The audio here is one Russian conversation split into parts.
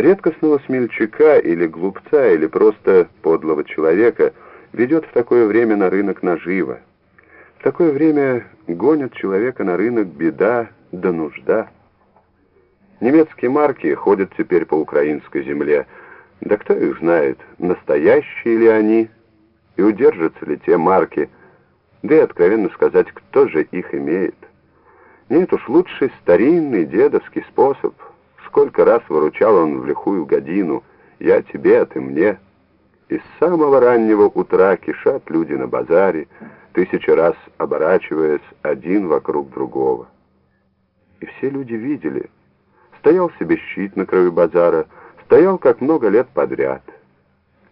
Редкостного смельчака или глупца, или просто подлого человека ведет в такое время на рынок наживо. В такое время гонят человека на рынок беда да нужда. Немецкие марки ходят теперь по украинской земле. Да кто их знает, настоящие ли они, и удержатся ли те марки, да и, откровенно сказать, кто же их имеет. Нет уж, лучший старинный дедовский способ — Сколько раз выручал он в лихую годину, я тебе, а ты мне. И с самого раннего утра кишат люди на базаре, тысячи раз оборачиваясь один вокруг другого. И все люди видели. Стоял себе щит на краю базара, стоял как много лет подряд.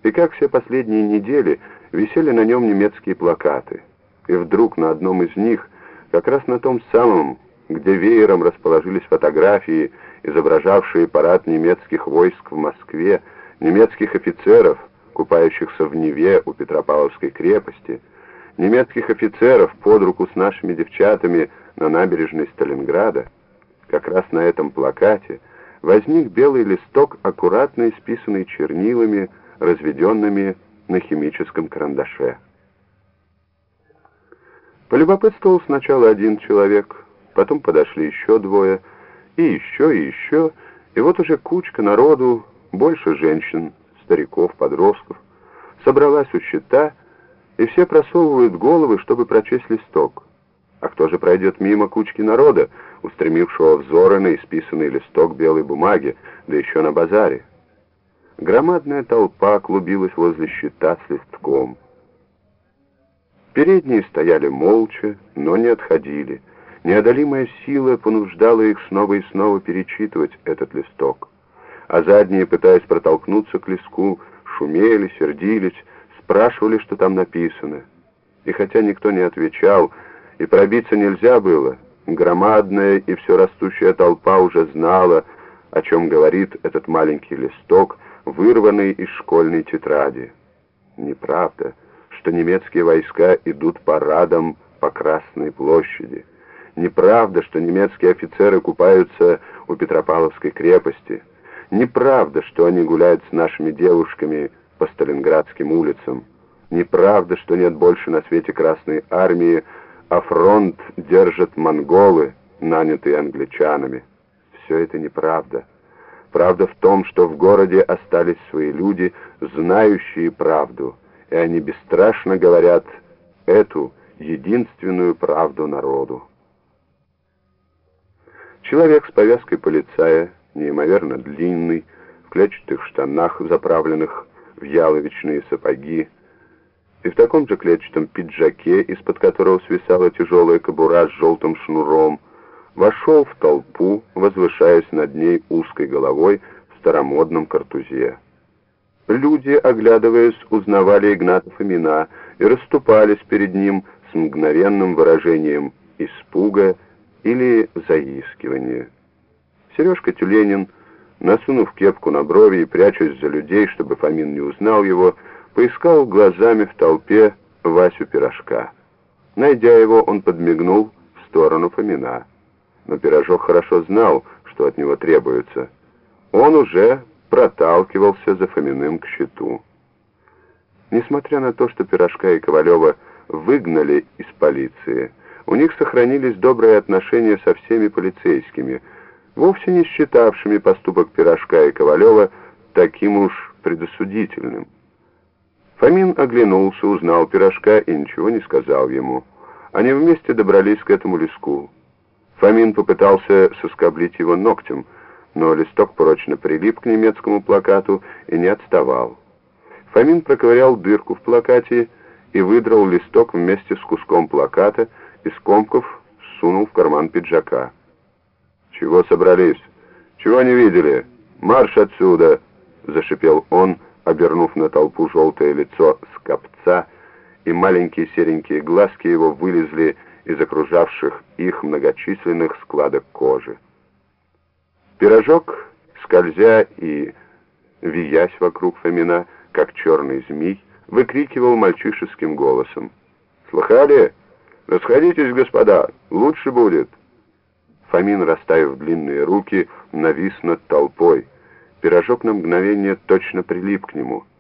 И как все последние недели висели на нем немецкие плакаты. И вдруг на одном из них, как раз на том самом, где веером расположились фотографии, изображавшие парад немецких войск в Москве, немецких офицеров, купающихся в Неве у Петропавловской крепости, немецких офицеров под руку с нашими девчатами на набережной Сталинграда, как раз на этом плакате возник белый листок, аккуратно исписанный чернилами, разведенными на химическом карандаше. Полюбопытствовал сначала один человек — Потом подошли еще двое, и еще, и еще, и вот уже кучка народу, больше женщин, стариков, подростков, собралась у щита, и все просовывают головы, чтобы прочесть листок. А кто же пройдет мимо кучки народа, устремившего взоры на исписанный листок белой бумаги, да еще на базаре? Громадная толпа клубилась возле щита с листком. Передние стояли молча, но не отходили — Неодолимая сила понуждала их снова и снова перечитывать этот листок. А задние, пытаясь протолкнуться к листку, шумели, сердились, спрашивали, что там написано. И хотя никто не отвечал, и пробиться нельзя было, громадная и все растущая толпа уже знала, о чем говорит этот маленький листок, вырванный из школьной тетради. Неправда, что немецкие войска идут парадом по Красной площади. Неправда, что немецкие офицеры купаются у Петропавловской крепости. Неправда, что они гуляют с нашими девушками по Сталинградским улицам. Неправда, что нет больше на свете Красной Армии, а фронт держат монголы, нанятые англичанами. Все это неправда. Правда в том, что в городе остались свои люди, знающие правду, и они бесстрашно говорят эту единственную правду народу. Человек с повязкой полицая, неимоверно длинный, в клетчатых штанах, заправленных в яловичные сапоги, и в таком же клетчатом пиджаке, из-под которого свисала тяжелая кобура с желтым шнуром, вошел в толпу, возвышаясь над ней узкой головой в старомодном картузе. Люди, оглядываясь, узнавали Игнатов имена и расступались перед ним с мгновенным выражением испуга или заискивание. Сережка Тюленин, насунув кепку на брови и прячась за людей, чтобы Фомин не узнал его, поискал глазами в толпе Васю Пирожка. Найдя его, он подмигнул в сторону Фомина. Но Пирожок хорошо знал, что от него требуется. Он уже проталкивался за Фоминым к щиту. Несмотря на то, что Пирожка и Ковалева выгнали из полиции, у них сохранились добрые отношения со всеми полицейскими, вовсе не считавшими поступок Пирожка и Ковалева таким уж предосудительным. Фомин оглянулся, узнал Пирожка и ничего не сказал ему. Они вместе добрались к этому леску. Фомин попытался соскоблить его ногтем, но листок прочно прилип к немецкому плакату и не отставал. Фомин проковырял дырку в плакате и выдрал листок вместе с куском плаката, и скомков сунул в карман пиджака. «Чего собрались? Чего не видели? Марш отсюда!» — зашипел он, обернув на толпу желтое лицо скопца, и маленькие серенькие глазки его вылезли из окружавших их многочисленных складок кожи. Пирожок, скользя и виясь вокруг Фомина, как черный змей, выкрикивал мальчишеским голосом. «Слыхали? «Расходитесь, господа, лучше будет». Фомин, расставив длинные руки, навис над толпой. Пирожок на мгновение точно прилип к нему —